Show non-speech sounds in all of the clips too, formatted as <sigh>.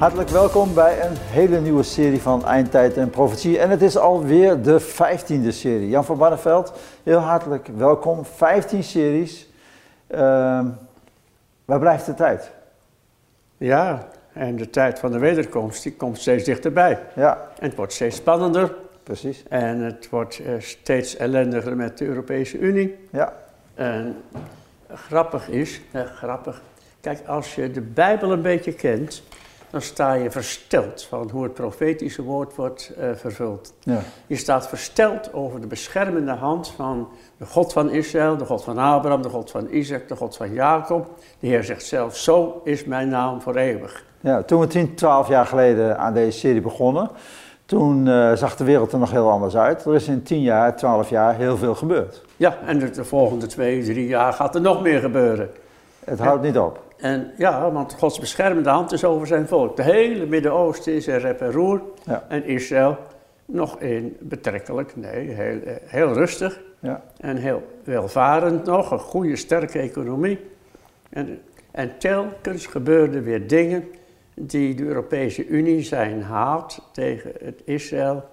Hartelijk welkom bij een hele nieuwe serie van Eindtijd en Profetie. En het is alweer de vijftiende serie. Jan van Barneveld, heel hartelijk welkom. 15 series. Uh, waar blijft de tijd? Ja, en de tijd van de wederkomst die komt steeds dichterbij. Ja. En het wordt steeds spannender. Precies. En het wordt uh, steeds ellendiger met de Europese Unie. Ja. En grappig is, eh, grappig, kijk, als je de Bijbel een beetje kent, dan sta je versteld van hoe het profetische woord wordt uh, vervuld. Ja. Je staat versteld over de beschermende hand van de God van Israël, de God van Abraham, de God van Isaac, de God van Jacob. De Heer zegt zelf, zo is mijn naam voor eeuwig. Ja, toen we 10, 12 jaar geleden aan deze serie begonnen, toen uh, zag de wereld er nog heel anders uit. Er is in 10 jaar, 12 jaar heel veel gebeurd. Ja, en de, de volgende twee, drie jaar gaat er nog meer gebeuren. Het houdt niet op. En ja, want Gods beschermende hand is over zijn volk. De hele Midden-Oosten is er rep en roer. Ja. En Israël nog in betrekkelijk, nee, heel, heel rustig. Ja. En heel welvarend nog, een goede, sterke economie. En, en telkens gebeurden weer dingen die de Europese Unie zijn haat tegen het Israël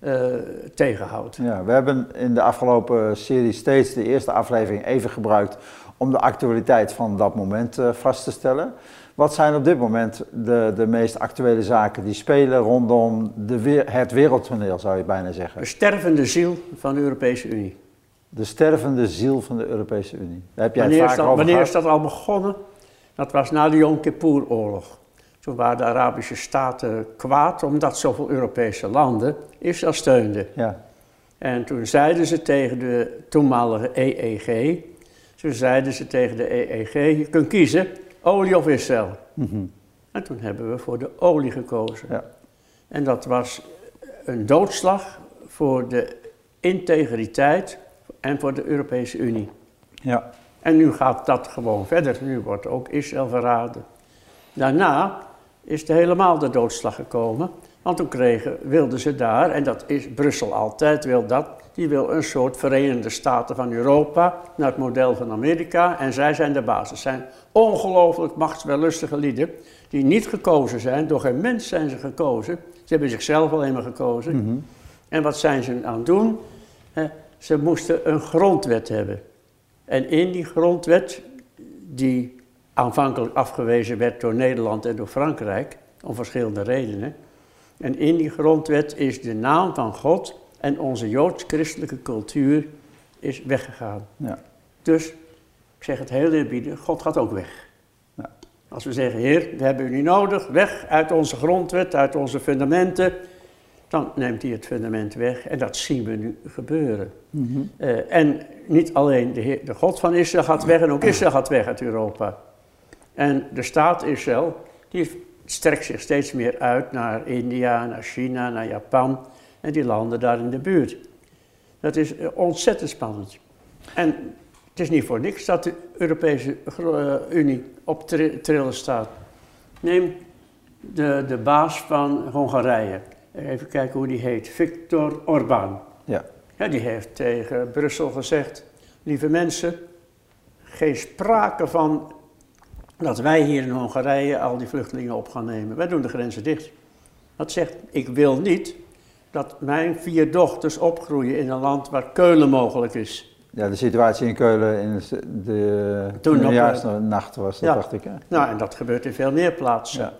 uh, tegenhoudt. Ja, we hebben in de afgelopen serie steeds de eerste aflevering even gebruikt om de actualiteit van dat moment uh, vast te stellen. Wat zijn op dit moment de, de meest actuele zaken die spelen rondom de, het wereldtoneel, zou je bijna zeggen? De stervende ziel van de Europese Unie. De stervende ziel van de Europese Unie. Daar heb jij wanneer het vaak is dat, over Wanneer gehad. is dat al begonnen? Dat was na de Yom Kippur-oorlog. Toen waren de Arabische staten kwaad omdat zoveel Europese landen Israël steunden. Ja. En toen zeiden ze tegen de toenmalige EEG, toen zeiden ze tegen de EEG, je kunt kiezen, olie of Israël. Mm -hmm. En toen hebben we voor de olie gekozen. Ja. En dat was een doodslag voor de integriteit en voor de Europese Unie. Ja. En nu gaat dat gewoon verder. Nu wordt ook Israël verraden. Daarna is er helemaal de doodslag gekomen. Want toen kregen, wilden ze daar, en dat is Brussel altijd, wil dat, die wil een soort Verenigde Staten van Europa, naar het model van Amerika, en zij zijn de basis. Zijn ongelooflijk machtswellustige lieden, die niet gekozen zijn, door geen mens zijn ze gekozen. Ze hebben zichzelf alleen maar gekozen. Mm -hmm. En wat zijn ze aan het doen? Ze moesten een grondwet hebben. En in die grondwet, die aanvankelijk afgewezen werd door Nederland en door Frankrijk, om verschillende redenen. En in die grondwet is de naam van God en onze joods-christelijke cultuur is weggegaan. Ja. Dus, ik zeg het heel eerbiedig, God gaat ook weg. Ja. Als we zeggen, Heer, we hebben u niet nodig, weg uit onze grondwet, uit onze fundamenten, dan neemt hij het fundament weg en dat zien we nu gebeuren. Mm -hmm. uh, en niet alleen de, Heer, de God van Israël gaat weg en ook Israël gaat weg uit Europa. En de staat Israël, die strekt zich steeds meer uit naar India, naar China, naar Japan en die landen daar in de buurt. Dat is ontzettend spannend. En het is niet voor niks dat de Europese Unie op trillen staat. Neem de, de baas van Hongarije. Even kijken hoe die heet. Viktor Orbán. Ja. ja. Die heeft tegen Brussel gezegd: Lieve mensen, geen sprake van dat wij hier in Hongarije al die vluchtelingen op gaan nemen. Wij doen de grenzen dicht. Dat zegt: Ik wil niet dat mijn vier dochters opgroeien in een land waar keulen mogelijk is. Ja, de situatie in Keulen in de nieuwjaarsnacht was dat, ja. dacht ik. Hè? Nou, en dat gebeurt in veel meer plaatsen. Ja.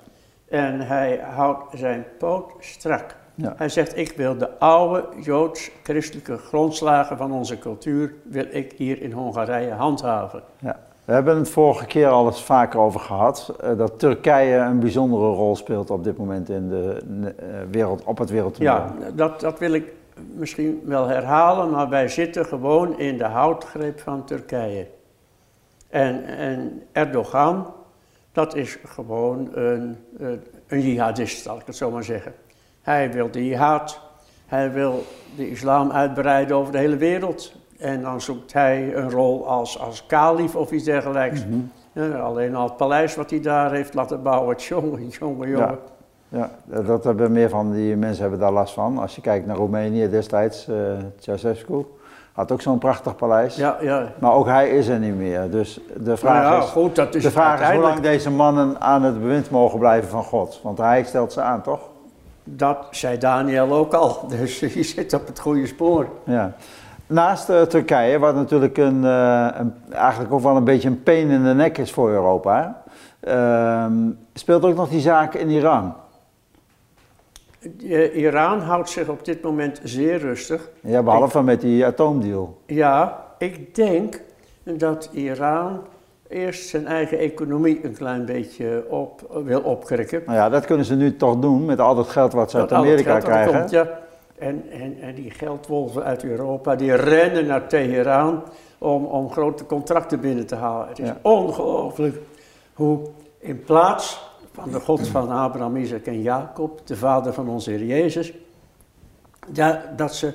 En hij houdt zijn poot strak. Ja. Hij zegt, ik wil de oude joods-christelijke grondslagen van onze cultuur, wil ik hier in Hongarije handhaven. Ja. We hebben het vorige keer al eens vaker over gehad, uh, dat Turkije een bijzondere rol speelt op dit moment in de uh, wereld, op het wereldtoneel. Ja, dat, dat wil ik misschien wel herhalen, maar wij zitten gewoon in de houtgreep van Turkije. En, en Erdogan, dat is gewoon een, een jihadist, zal ik het zo maar zeggen. Hij wil de jihad, hij wil de islam uitbreiden over de hele wereld. En dan zoekt hij een rol als, als kalif of iets dergelijks. Mm -hmm. ja, alleen al het paleis wat hij daar heeft laten bouwen, jongen, <laughs> jongen, jongen. Ja. Ja, dat hebben meer van die mensen hebben daar last van. Als je kijkt naar Roemenië destijds, uh, Ceausescu, Had ook zo'n prachtig paleis. Ja, ja. Maar ook hij is er niet meer. Dus de vraag Nou ja, is, goed, dat is de vraag is hoe lang deze mannen aan het bewind mogen blijven van God. Want hij stelt ze aan, toch? Dat zei Daniel ook al. <laughs> Dus je zit op het goede spoor. Ja. Naast eh, Turkije, wat natuurlijk een, eh, een, eigenlijk ook wel een beetje een peen in de nek is voor Europa, ehm, speelt ook nog die zaak in Iran. Eh, Iran houdt zich op dit moment zeer rustig. Ja, behalve met die atoomdeal. Ja, ik denk dat Iran eerst zijn eigen economie een klein beetje op, wil opkrikken. Nou ja, dat kunnen ze nu toch doen met al dat geld wat ze uit Dat Amerika er krijgen. komt, ja. En, en, en die geldwolven uit Europa, die rennen naar Teheran om, om grote contracten binnen te halen. Het is Ja. ongelooflijk hoe in plaats van de God van Abraham, Isaac en Jacob, de vader van onze Heer Jezus, ja, dat ze,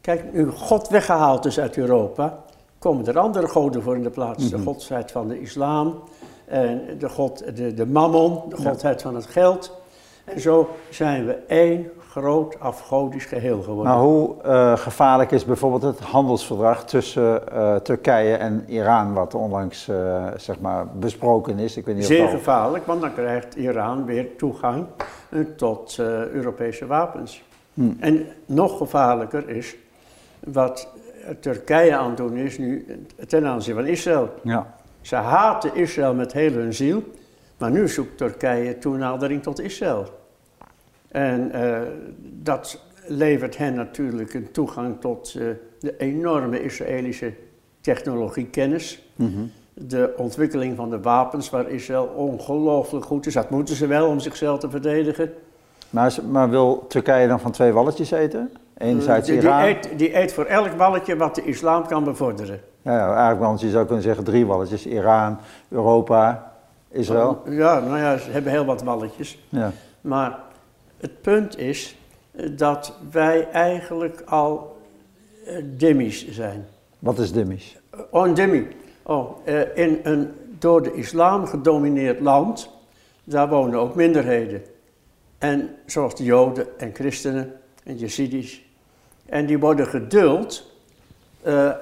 kijk, nu God weggehaald is uit Europa, komen er andere goden voor in de plaats. De godheid van de islam, en de, god, de, de mammon, de Ja. godheid van het geld. En zo zijn we één groot afgodisch geheel geworden. Maar hoe eh, gevaarlijk is bijvoorbeeld het handelsverdrag tussen eh, Turkije en Iran, wat onlangs eh, zeg maar besproken is? Ik weet niet of Zeer dat- gevaarlijk, want dan krijgt Iran weer toegang tot Europese wapens. Hm. En nog gevaarlijker is wat Turkije aan het doen is nu ten aanzien van Israël. Ja. Ze haten Israël met heel hun ziel, maar nu zoekt Turkije toenadering tot Israël. En eh, dat levert hen natuurlijk een toegang tot eh, de enorme Israëlische technologiekennis. Mhm. De ontwikkeling van de wapens, waar Israël ongelooflijk goed is. Dat moeten ze wel om zichzelf te verdedigen. Maar, maar wil Turkije dan van twee walletjes eten? Enerzijds die, die, Iran. eet, die eet voor elk balletje wat de islam kan bevorderen. Ja, ja, eigenlijk want je zou kunnen zeggen drie walletjes. Iran, Europa, Israël. Ja, nou ja, ze hebben heel wat balletjes. Ja. Maar het punt is eh, dat wij eigenlijk al eh, dimmies zijn. Wat is dimmish? Oh, een dimmy. Oh, eh, in een door de islam gedomineerd land, daar wonen ook minderheden. En zoals de Joden en Christenen en Jezidis. En die worden geduld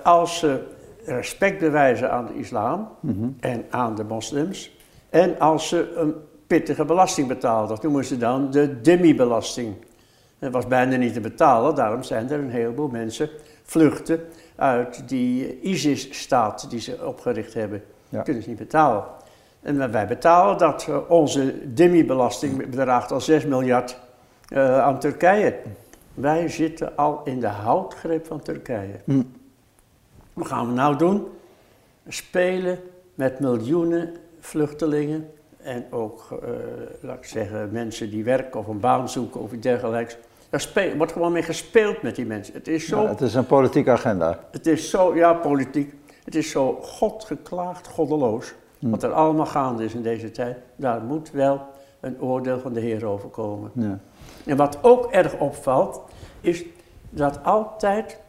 als ze respect bewijzen aan de islam Mhm. en aan de moslims. En als ze een pittige belasting betalen. Dat noemen ze dan de dhimmi-belasting. Dat was bijna niet te betalen, daarom zijn er een heleboel mensen vluchten uit die ISIS-staat die ze opgericht hebben. Ja. Kunnen ze niet betalen. En wij betalen dat. eh, Onze dhimmi-belasting bedraagt al 6 miljard eh, aan Turkije. Wij zitten al in de houtgreep van Turkije. Hm. Wat gaan we nou doen? Spelen met miljoenen vluchtelingen en ook, eh, laat ik zeggen, mensen die werken of een baan zoeken of iets dergelijks. Daar speel- wordt gewoon mee gespeeld met die mensen. Het is zo, Ja, het is een politieke agenda. het is zo, ja, politiek. Het is zo godgeklaagd, goddeloos. Hm. Wat er allemaal gaande is in deze tijd. Daar moet wel een oordeel van de Heer over komen. Ja. En wat ook erg opvalt, is dat altijd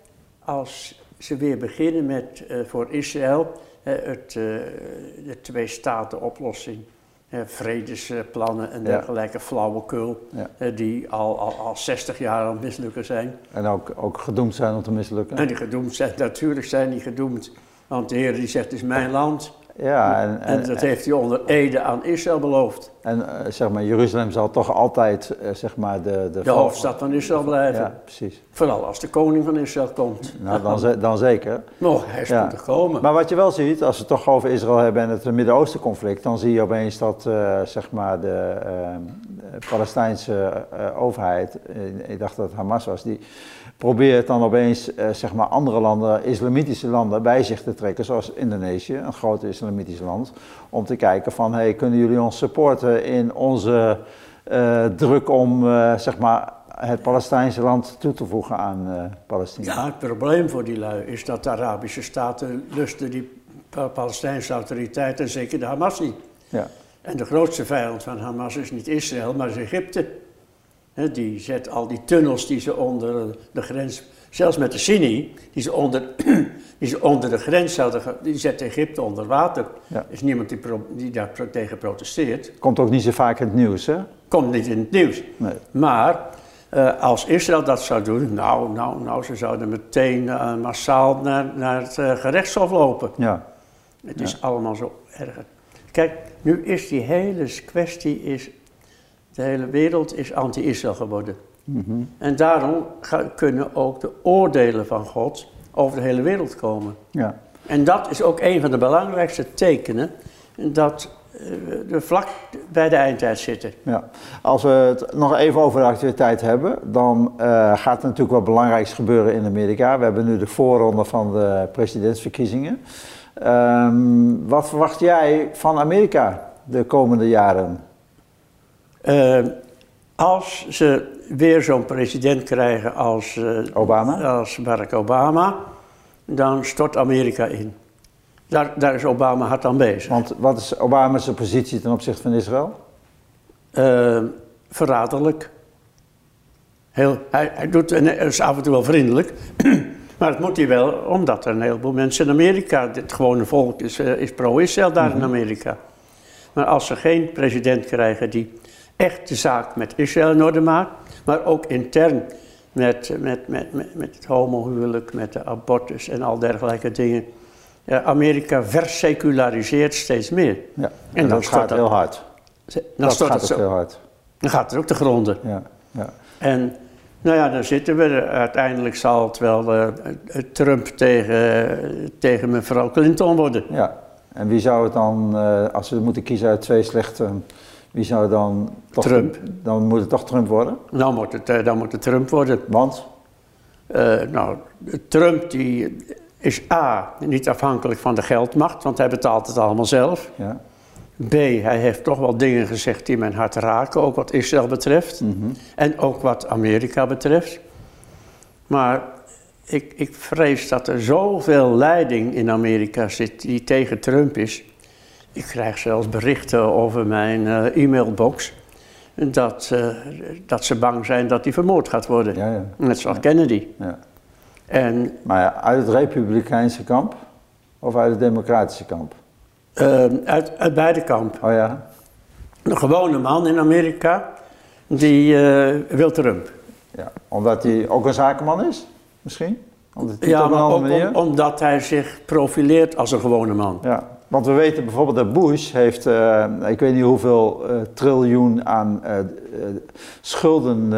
als ze weer beginnen met eh, voor Israël eh, het, de twee-staten-oplossing, vredesplannen en dergelijke flauwekul, eh, die al, al, al 60 jaar aan het mislukken zijn. En ook, ook gedoemd zijn om te mislukken. En die gedoemd zijn, natuurlijk zijn die gedoemd. Want de Heer die zegt, het is mijn land. Ja, en, En, en, dat heeft hij onder Ede aan Israël beloofd. en eh, zeg maar, Jeruzalem zal toch altijd eh, zeg maar de, de, De hoofdstad van Israël blijven. Ja, precies. Vooral als de koning van Israël komt. Nou, dan, dan zeker. Nog, hij is Ja. moeten komen. Maar wat je wel ziet, als we het toch over Israël hebben en het Midden-Oosten conflict, dan zie je opeens dat eh, zeg maar de, eh, de Palestijnse eh, overheid, eh, ik dacht dat het Hamas was, die probeert dan opeens eh, zeg maar andere landen, islamitische landen, bij zich te trekken, zoals Indonesië, een groot islamitisch land, om te kijken van, hey, kunnen jullie ons supporten in onze eh, druk om eh, zeg maar het Palestijnse land toe te voegen aan eh Palestina? Ja, het probleem voor die lui is dat de Arabische staten lusten die Pa- Palestijnse autoriteiten en zeker de Hamas niet. Ja. En de grootste vijand van Hamas is niet Israël, maar is Egypte. Die zet al die tunnels die ze onder de grens, zelfs met de Sinai, die ze onder, <clears throat> die ze onder de grens hadden, die zet Egypte onder water. Ja. Er is niemand die, pro- die daar pro- tegen protesteert. Komt ook niet zo vaak in het nieuws, hè? Komt niet in het nieuws. Nee. Maar Eh, als Israël dat zou doen, nou, nou, nou, ze zouden meteen eh, massaal naar, naar het uh, gerechtshof lopen. Ja. Het is allemaal zo erg. Kijk, nu is die hele kwestie, is, de hele wereld is anti-Israël geworden. Mhm. En daarom kunnen ook de oordelen van God over de hele wereld komen. ja. En dat is ook een van de belangrijkste tekenen dat eh, we vlak bij de eindtijd zitten. Ja. Als we het nog even over de actualiteit hebben, dan eh, gaat er natuurlijk wat belangrijks gebeuren in Amerika. We hebben nu de voorronde van de presidentsverkiezingen. Ehm, wat verwacht jij van Amerika de komende jaren? Eh, als ze weer zo'n president krijgen als, eh, Obama? als Barack Obama, dan stort Amerika in. Daar, daar is Obama hard aan bezig. Want wat is Obama's positie ten opzichte van Israël? Eh, verraderlijk. Heel, hij, hij doet, en is af en toe wel vriendelijk, <clears throat> maar dat moet hij wel, omdat er een heleboel mensen in Amerika, het gewone volk is, eh, is pro-Israël daar in Amerika. Maar als ze geen president krijgen die echt de zaak met Israël in orde maakt, maar ook intern met, met, met, met, met het homohuwelijk, met de abortus en al dergelijke dingen. Ja, Amerika verseculariseert steeds meer. Ja. En En dan dat gaat dat- heel hard. Dan dat gaat het zo. heel hard. Dan gaat het ook te gronden. Ja. Ja. En nou ja, dan zitten we. Uiteindelijk zal het wel eh, Trump tegen, tegen mevrouw Clinton worden. ja. En wie zou het dan, eh, als we moeten kiezen uit twee slechte, wie zou dan toch Trump. Dan moet het toch Trump worden? Nou moet het, eh, dan moet het Trump worden. Want? Nou, Trump die is A, niet afhankelijk van de geldmacht, want hij betaalt het allemaal zelf. Ja. B, hij heeft toch wel dingen gezegd die mijn hart raken, ook wat Israël betreft. Mhm. En ook wat Amerika betreft. Maar ik, ik vrees dat er zoveel leiding in Amerika zit die tegen Trump is. Ik krijg zelfs berichten over mijn eh, e-mailbox. Dat, eh, dat ze bang zijn dat hij vermoord gaat worden. Ja, ja. Net zoals Kennedy. ja. En Maar ja, uit het republikeinse kamp of uit het democratische kamp? Eh, uit, uit beide kampen. Oh ja? Een gewone man in Amerika, die eh, wil Trump. ja. Omdat hij ook een zakenman is? Misschien? Omdat hij het Ja, op een maar andere ook manier? om- omdat hij zich profileert als een gewone man. Ja, want we weten bijvoorbeeld dat Bush heeft, eh, ik weet niet hoeveel eh, triljoen aan eh, schulden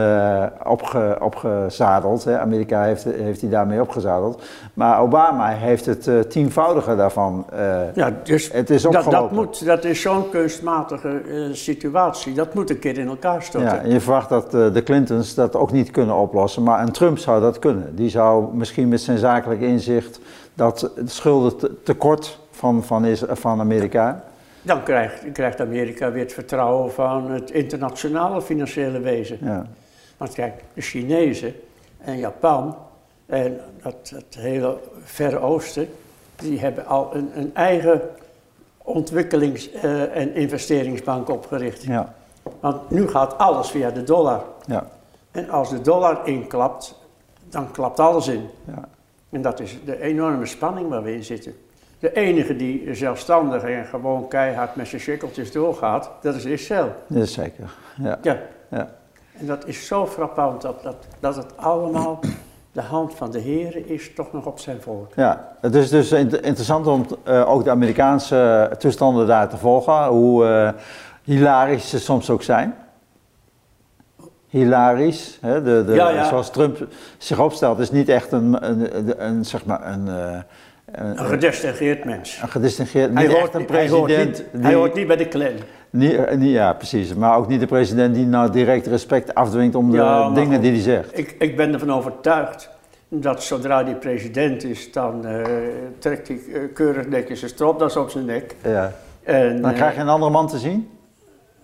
opge, opgezadeld. Hè. Amerika heeft, heeft hij daarmee opgezadeld. Maar Obama heeft het tienvoudige daarvan. Ja, dus Het is dat, dat, moet, dat is zo'n kunstmatige situatie. Dat moet een keer in elkaar storten. ja, en je verwacht dat de Clintons dat ook niet kunnen oplossen. Maar een Trump zou dat kunnen. Die zou misschien met zijn zakelijk inzicht dat schuldentekort van, van, is, van Amerika. Dan krijgt, krijgt Amerika weer het vertrouwen van het internationale financiële wezen. Ja, Want kijk, de Chinezen en Japan en dat, dat hele Verre Oosten, die hebben al een, een eigen ontwikkelings- eh, en investeringsbank opgericht. ja, Want nu gaat alles via de dollar. ja. En als de dollar inklapt, dan klapt alles in. ja. En dat is de enorme spanning waar we in zitten. De enige die zelfstandig en gewoon keihard met zijn schikkeltjes doorgaat, dat is Israël. Dat is zeker. Ja, Ja. ja. En dat is zo frappant dat, dat, dat het allemaal de hand van de Heer is toch nog op zijn volk. Ja, het is dus int- interessant om eh, ook de Amerikaanse toestanden daar te volgen, hoe eh, hilarisch ze soms ook zijn. Hilarisch, hè? De, de, Ja, ja. zoals Trump zich opstelt, is niet echt een, een, een, een, zeg maar een, eh, een, Een gedistingeerd mens. een gedistingeerd, Hij hoort, een hij hoort president. niet, die- hij hoort niet bij de clan. niet- eh, niet- ja, precies. Maar ook niet de president die nou direct respect afdwingt om de Ja, dingen goed. die hij zegt. Ik, ik ben ervan overtuigd dat zodra hij president is, dan eh, trekt hij eh, keurig netjes zijn stropdas op zijn nek. Ja. En, Dan eh, krijg je een andere man te zien.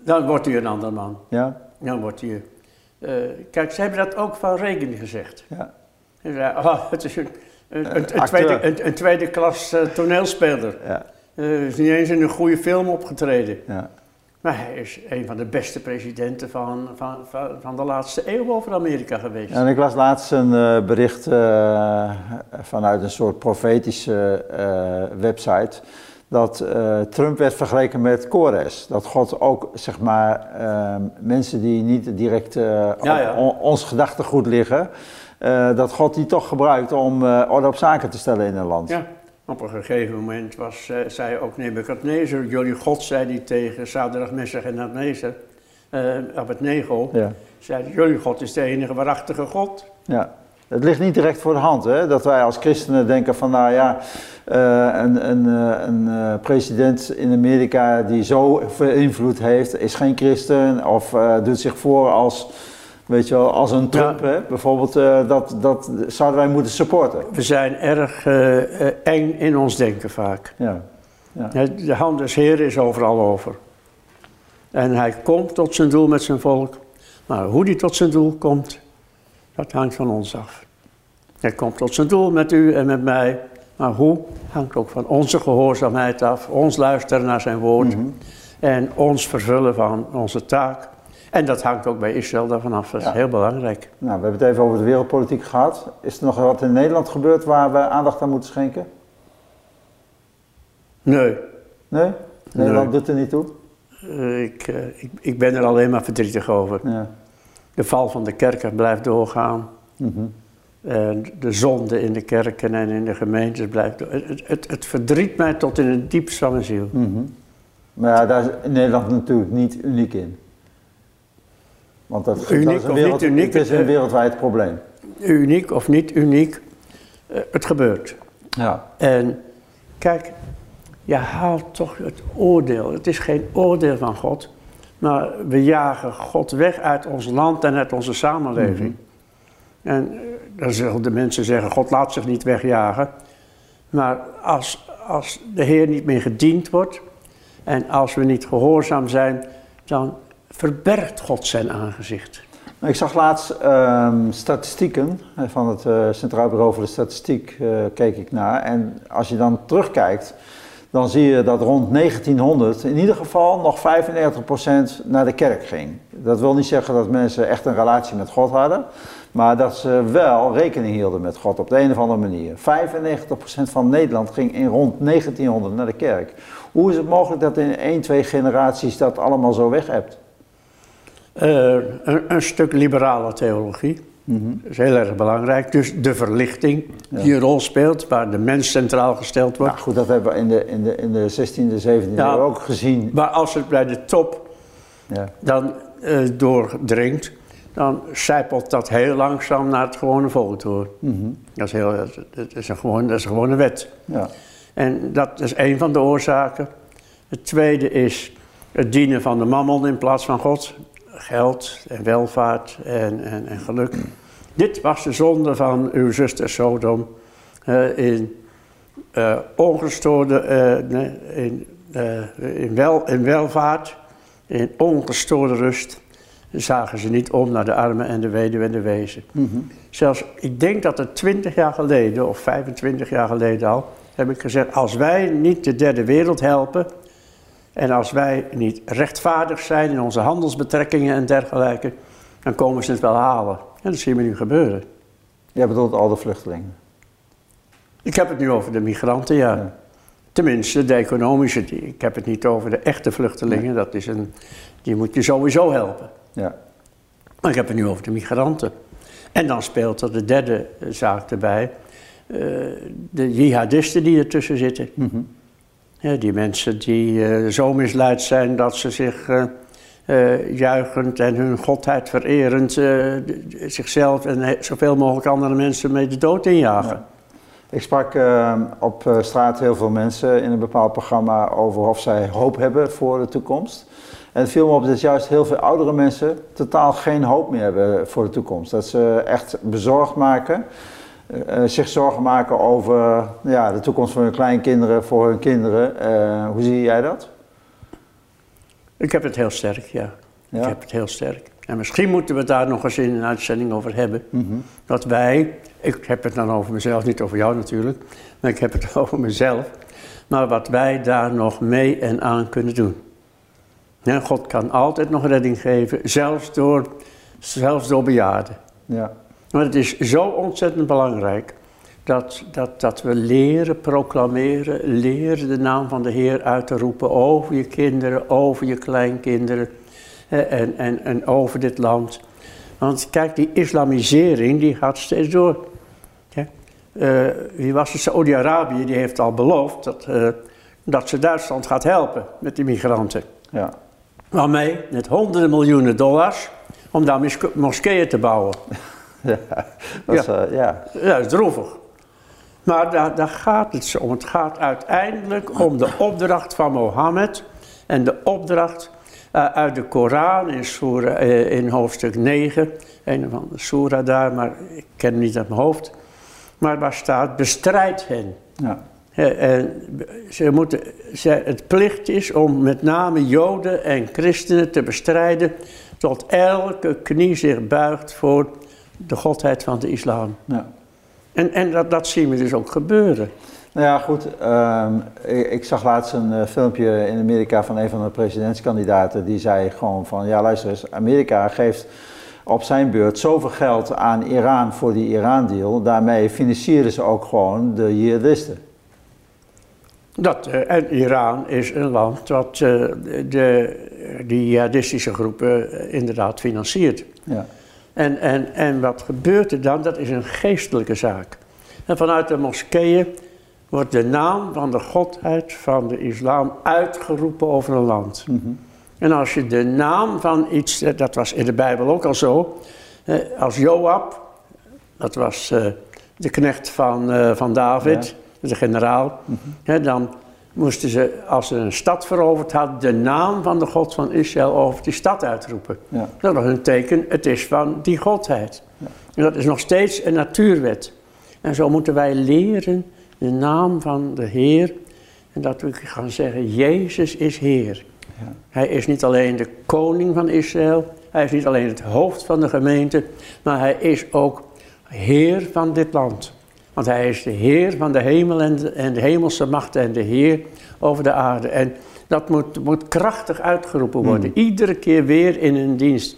dan wordt hij een ander man. Ja, Dan wordt hij... eh, kijk, ze hebben dat ook van Reagan gezegd. ja. Ze zei, "Ah, het is een, een, een, tweede, een, tweede klas eh, toneelspeler. ja, Hij is niet eens in een goede film opgetreden. ja. Maar hij is een van de beste presidenten van, van, van, van de laatste eeuw over Amerika geweest. En ik las laatst een eh, bericht eh, vanuit een soort profetische eh, website. dat eh, Trump werd vergeleken met Kores. Dat God ook, zeg maar, mensen die niet direct Ja, ja. on- ons gedachtegoed liggen, eh, dat God die toch gebruikt om eh, orde op zaken te stellen in een land. Ja, op een gegeven moment was, eh, zei ook Nebuchadnezzar, jullie God, zei hij tegen Sadrach, Messach en eh Abednego, Ja. zei jullie God is de enige waarachtige God. Ja. Het ligt niet direct voor de hand hè? dat wij als christenen denken van nou ja, een, een, een president in Amerika die zo veel invloed heeft, is geen christen of doet zich voor als, weet je wel, als een Trump. Ja. Hè? Bijvoorbeeld, eh, dat, dat zouden wij moeten supporten. We zijn erg eh, eh, eng in ons denken vaak. Ja. Ja. De hand des Heeren is overal over. En hij komt tot zijn doel met zijn volk. Maar hoe hij tot zijn doel komt, dat hangt van ons af. Hij komt tot zijn doel met u en met mij. Maar hoe hangt ook van onze gehoorzaamheid af. Ons luisteren naar zijn woord. Mhm. En ons vervullen van onze taak. En dat hangt ook bij Israël daarvan af. Dat is Ja. heel belangrijk. Nou, we hebben het even over de wereldpolitiek gehad. Is er nog wat in Nederland gebeurd waar we aandacht aan moeten schenken? Nee, Nee? Nederland doet er niet toe? eh, ik, eh, ik, ik ben er alleen maar verdrietig over. Ja. De val van de kerken blijft doorgaan. Mhm. En de zonde in de kerken en in de gemeentes blijft. door- Het, het, het verdriet mij tot in het diepst van mijn ziel. Mhm. Maar ja, daar is Nederland natuurlijk niet uniek in. Want dat, Uniek dat is een of wereld- niet uniek, Het is een eh, wereldwijd probleem. Uniek of niet uniek, eh, het gebeurt. Ja. En kijk, je haalt toch het oordeel. Het is geen oordeel van God, maar we jagen God weg uit ons land en uit onze samenleving. En eh, dan zullen de mensen zeggen, God laat zich niet wegjagen. Maar als, als de Heer niet meer gediend wordt en als we niet gehoorzaam zijn, dan verbergt God zijn aangezicht. Ik zag laatst ehm, statistieken eh, van het eh, Centraal Bureau voor de Statistiek, eh, keek ik naar. En als je dan terugkijkt, dan zie je dat rond 1900 in ieder geval nog 95% naar de kerk ging. Dat wil niet zeggen dat mensen echt een relatie met God hadden, maar dat ze wel rekening hielden met God op de een of andere manier. 95% van Nederland ging in rond 1900 naar de kerk. Hoe is het mogelijk dat in 1, 2 generaties dat allemaal zo weg hebt? Eh, een, een stuk liberale theologie. Dat is heel erg belangrijk. Dus de verlichting die een rol speelt, waar de mens centraal gesteld wordt. Nou goed, dat hebben we in de, in de, in de 16e, 17e Ja. eeuw ook gezien. Maar als het bij de top Ja. dan eh, doordringt, dan zijpelt dat heel langzaam naar het gewone volk door. Mhm. Dat, is heel, dat, is een gewoon, dat is een gewone wet. ja. En dat is een van de oorzaken. Het tweede is het dienen van de mammon in plaats van God. Geld en welvaart en, en, en geluk. Dit was de zonde van uw zuster Sodom. eh, in eh, ongestoorde, eh, in, in, wel, in welvaart, in ongestoorde rust. Zagen ze niet om naar de armen en de weduwe en de wezen. Mhm. Zelfs, ik denk dat het 20 jaar geleden, of 25 jaar geleden al, heb ik gezegd: als wij niet de derde wereld helpen. En als wij niet rechtvaardig zijn in onze handelsbetrekkingen en dergelijke. dan komen ze het wel halen. En dat zien we nu gebeuren. Jij bedoelt al de vluchtelingen. Ik heb het nu over de migranten, ja. Ja. Tenminste, de economische. Ik heb het niet over de echte vluchtelingen. Dat is een, die moet je sowieso helpen. Ja. Maar ik heb het nu over de migranten. En dan speelt er de derde zaak erbij. eh, de jihadisten die ertussen zitten. Mhm. Ja, die mensen die eh, zo misleid zijn dat ze zich eh, juichend en hun godheid vererend zichzelf en zoveel mogelijk andere mensen mee de dood injagen. Ja. Ik sprak op straat heel veel mensen in een bepaald programma over of zij hoop hebben voor de toekomst. En het viel me op dat juist heel veel oudere mensen totaal geen hoop meer hebben voor de toekomst. Dat ze echt bezorgd maken, eh, eh, zich zorgen maken over ja, de toekomst van hun kleinkinderen, voor hun kinderen. Eh, hoe zie jij dat? Ik heb het heel sterk, ja. Ja. Ik heb het heel sterk. En misschien moeten we het daar nog eens in een uitzending over hebben. Mhm. Dat wij, ik heb het dan over mezelf, niet over jou natuurlijk, maar ik heb het <laughs> over mezelf. Maar wat wij daar nog mee en aan kunnen doen. Ja, God kan altijd nog redding geven, zelfs door, zelfs door bejaarden. Ja. Maar het is zo ontzettend belangrijk dat, dat, dat we leren proclameren, leren de naam van de Heer uit te roepen over je kinderen, over je kleinkinderen en, en, en over dit land. Want kijk, die islamisering die gaat steeds door. Uh, wie was het? Saudi-Arabië, die heeft al beloofd dat, uh, dat ze Duitsland gaat helpen met die migranten. Ja. Waarmee? Met honderden miljoenen dollars om daar moskeeën te bouwen. <laughs> ja, <laughs> dat is, ja. Uh, ja. ja, is droevig. Maar daar, daar gaat het om. Het gaat uiteindelijk om de opdracht van Mohammed en de opdracht uh, uit de Koran in, Surah, uh, in hoofdstuk 9. Een van de Surah daar, maar ik ken hem niet uit mijn hoofd. Maar waar staat, bestrijd hen. Ja. En ze moeten, ze, het plicht is om met name Joden en christenen te bestrijden tot elke knie zich buigt voor de godheid van de islam. Ja. En, en dat, dat zien we dus ook gebeuren. Nou ja, goed. Um, ik, ik, zag laatst een uh, filmpje in Amerika van een van de presidentskandidaten. Die zei gewoon van, ja luister eens, Amerika geeft op zijn beurt zoveel geld aan Iran voor die Iran-deal. Daarmee financieren ze ook gewoon de jihadisten. Dat, uh, en Iran is een land dat uh, de, die jihadistische groepen inderdaad financiert. Ja. En, en, en wat gebeurt er dan? Dat is een geestelijke zaak. En vanuit de moskeeën wordt de naam van de godheid van de islam uitgeroepen over een land. Mm -hmm. En als je de naam van iets, eh, dat was in de Bijbel ook al zo, eh, als Joab, dat was eh, de knecht van, van David, ja. de generaal, mm -hmm. dan moesten ze, als ze een stad veroverd hadden, de naam van de God van Israël over die stad uitroepen. Ja. Dat was een teken, het is van die godheid. Ja. En dat is nog steeds een natuurwet. En zo moeten wij leren de naam van de Heer. En dat we gaan zeggen, Jezus is Heer. Ja. Hij is niet alleen de koning van Israël, hij is niet alleen het hoofd van de gemeente, maar hij is ook Heer van dit land. Want hij is de Heer van de hemel en de, en de hemelse machten en de Heer over de aarde. En dat moet, moet krachtig uitgeroepen worden, mm. iedere keer weer in een dienst.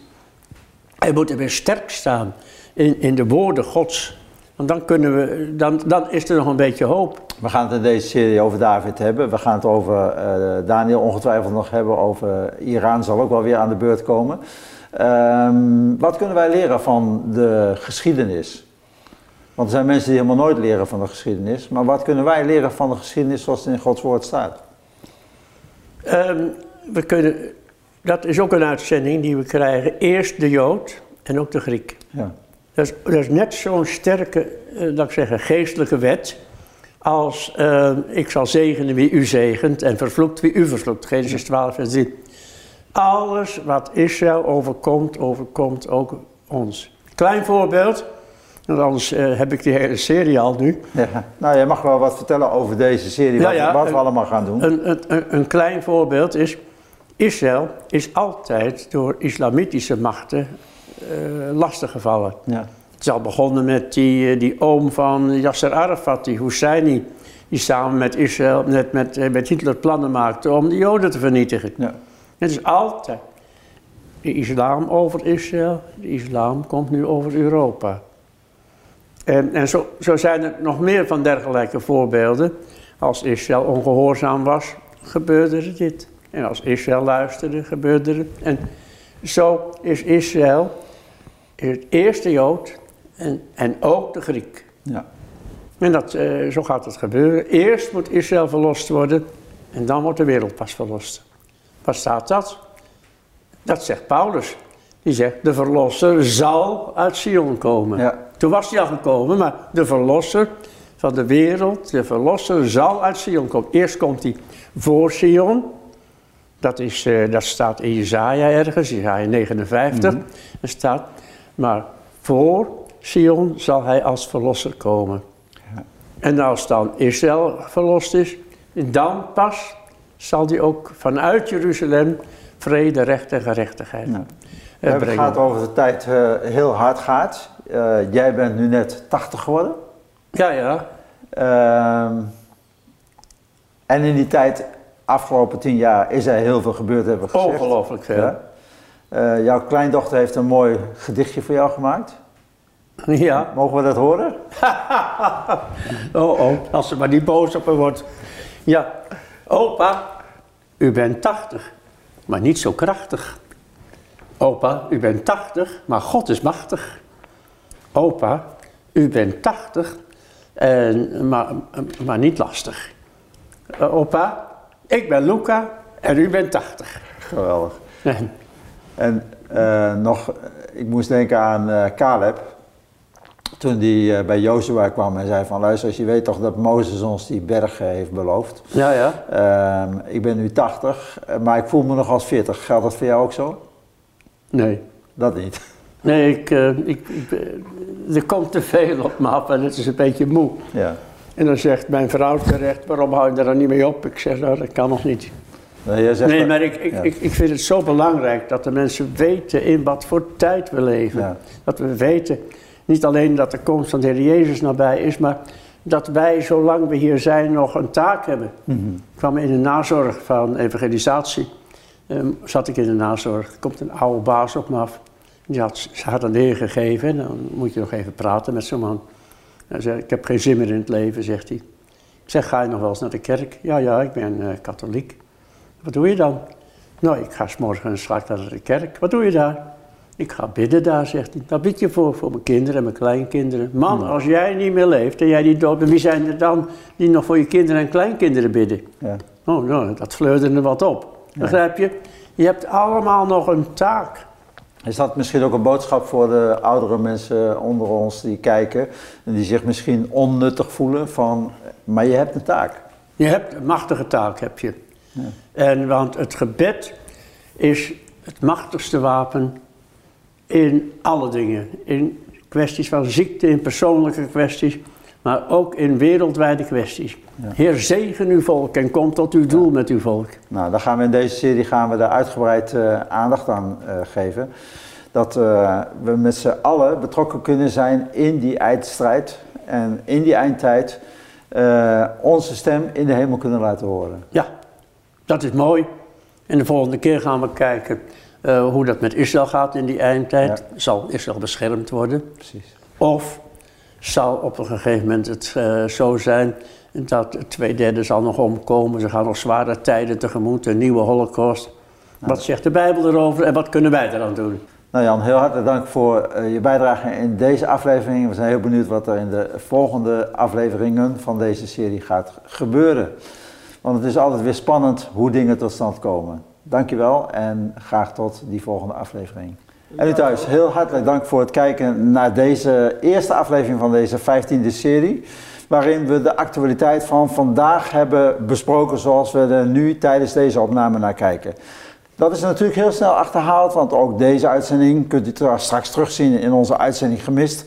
Hij moet er weer sterk staan in, in de woorden Gods. Want dan, kunnen we, dan, dan is er nog een beetje hoop. We gaan het in deze serie over David hebben. We gaan het over uh, Daniel ongetwijfeld nog hebben. Over Iran zal ook wel weer aan de beurt komen. Um, wat kunnen wij leren van de geschiedenis? Want er zijn mensen die helemaal nooit leren van de geschiedenis. Maar wat kunnen wij leren van de geschiedenis zoals het in Gods woord staat? Um, we kunnen, dat is ook een uitzending die we krijgen. Eerst de Jood en ook de Griek. Ja. Dat is, dat is net zo'n sterke, uh, ik zeggen, geestelijke wet als uh, ik zal zegenen wie u zegent en vervloekt wie u vervloekt. Genesis 12 vers 3. Alles wat Israël overkomt, overkomt ook ons. Klein voorbeeld, want anders uh, heb ik die hele serie al nu. Ja. Nou, je mag wel wat vertellen over deze serie, wat, ja, wat we allemaal gaan doen. Een, een, een, klein voorbeeld is, Israël is altijd door islamitische machten uh, lastiggevallen. Ja. Het is al begonnen met die, eh, die oom van Yasser Arafat, die Husseini, die samen met Israël, met, met, eh, met Hitler plannen maakte om de Joden te vernietigen. Ja. Het is altijd de islam over Israël, de islam komt nu over Europa. En, en zo, zo zijn er nog meer van dergelijke voorbeelden. Als Israël ongehoorzaam was, gebeurde er dit. En als Israël luisterde, gebeurde er. En zo is Israël het eerste Jood en, en ook de Griek. Ja. En dat, uh, zo gaat het gebeuren. Eerst moet Israël verlost worden en dan wordt de wereld pas verlost. Waar staat dat? Dat zegt Paulus. Die zegt, de verlosser zal uit Sion komen. Ja. Toen was hij al gekomen, maar de verlosser van de wereld, de verlosser zal uit Sion komen. Eerst komt hij voor Sion. Dat, is, uh, dat staat in Jezaja ergens, Jezaja 59. Mm -hmm. Er staat, maar voor Sion zal hij als verlosser komen. Ja. En als dan Israël verlost is, dan pas zal hij ook vanuit Jeruzalem vrede, recht en gerechtigheid ja. Het gaat over de tijd uh, heel hard gaat. Uh, jij bent nu net 80 geworden. Ja, ja. Ehm, en in die tijd, afgelopen tien jaar, is er heel veel gebeurd, hebben we gezegd. Ongelooflijk veel. Ja. jouw kleindochter heeft een mooi gedichtje voor jou gemaakt. Ja. Mogen we dat horen? <laughs> oh, oh, als ze maar niet boos op me wordt. Ja, opa, u bent 80, maar niet zo krachtig. Opa, u bent 80, maar God is machtig. Opa, u bent 80, en, maar, maar niet lastig. Uh, opa, ik ben Luca en u bent 80. Geweldig. En uh, nog, ik moest denken aan uh, Caleb. Toen hij bij Jozua kwam en zei van luister, als je weet toch dat Mozes ons die berg heeft beloofd. Ja, ja. Ehm, ik ben nu 80, maar ik voel me nog als 40. Geldt dat voor jou ook zo? Nee. Dat niet? Nee, ik, ik, ik, er komt te veel op me af en het is een beetje moe. Ja. En dan zegt mijn vrouw terecht, waarom hou je er dan niet mee op? Ik zeg, nou, dat kan nog niet. Nee, zegt nee dat, maar ik, ik, ja. ik, ik vind het zo belangrijk dat de mensen weten in wat voor tijd we leven. Ja. Dat we weten, niet alleen dat de komst van de Heer Jezus nabij is, maar dat wij, zolang we hier zijn, nog een taak hebben. Mhm. Ik kwam in de nazorg van evangelisatie. Ehm, zat ik in de nazorg. Er komt een oude baas op me af. Die had, ze had een leer gegeven en dan moet je nog even praten met zo'n man. Hij zei, ik heb geen zin meer in het leven, zegt hij. Ik zeg, ga je nog wel eens naar de kerk? Ja, ja, ik ben uh, katholiek. Wat doe je dan? Nou, ik ga s morgens straks naar de kerk. Wat doe je daar? Ik ga bidden daar, zegt hij. Daar bid je voor, voor mijn kinderen en mijn kleinkinderen. Man, als jij niet meer leeft en jij niet dood bent, wie zijn er dan die nog voor je kinderen en kleinkinderen bidden? Ja. Oh, nou, dat fleurde er wat op. Begrijp je? Je hebt allemaal nog een taak. Is dat misschien ook een boodschap voor de oudere mensen onder ons die kijken en die zich misschien onnuttig voelen van, maar je hebt een taak. Je hebt een machtige taak, heb je. Ja. En want het gebed is het machtigste wapen in alle dingen. In kwesties van ziekte, in persoonlijke kwesties, maar ook in wereldwijde kwesties. Heer, zegen uw volk en kom tot uw doel met uw volk. Nou, dan gaan we in deze serie gaan we daar uitgebreid eh, aandacht aan eh, geven. Dat eh, we met z'n allen betrokken kunnen zijn in die eindstrijd en in die eindtijd onze stem in de hemel kunnen laten horen. Ja, dat is mooi. En de volgende keer gaan we kijken hoe dat met Israël gaat in die eindtijd. Zal Israël beschermd worden? Precies. Of zal op een gegeven moment het eh, zo zijn dat twee derde zal nog omkomen. Ze gaan nog zware tijden tegemoet, een nieuwe holocaust. Wat zegt de Bijbel erover en wat kunnen wij eraan doen? Nou Jan, heel hartelijk dank voor eh, je bijdrage in deze aflevering. We zijn heel benieuwd wat er in de volgende afleveringen van deze serie gaat gebeuren. Want het is altijd weer spannend hoe dingen tot stand komen. Dankjewel en graag tot die volgende aflevering. En u thuis, heel hartelijk dank voor het kijken naar deze eerste aflevering van deze 15e serie. Waarin we de actualiteit van vandaag hebben besproken zoals we er nu tijdens deze opname naar kijken. Dat is natuurlijk heel snel achterhaald, want ook deze uitzending kunt u tra- straks terugzien in onze uitzending gemist.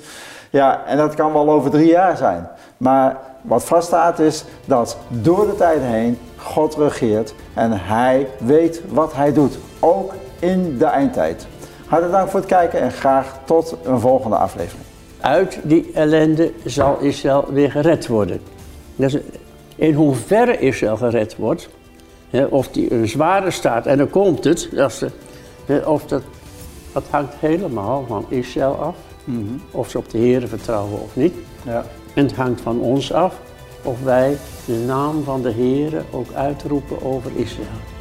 Ja, en dat kan wel over drie jaar zijn. Maar wat vaststaat is dat door de tijden heen God regeert en Hij weet wat Hij doet, ook in de eindtijd. Hartelijk dank voor het kijken en graag tot een volgende aflevering. Uit die ellende zal Israël weer gered worden. Dus in hoeverre Israël gered wordt, of die een zware staat, en dan komt het, hè, of dat, dat hangt helemaal van Israël af, of ze op de Heer vertrouwen of niet. Ja. En het hangt van ons af of wij de naam van de Heer ook uitroepen over Israël.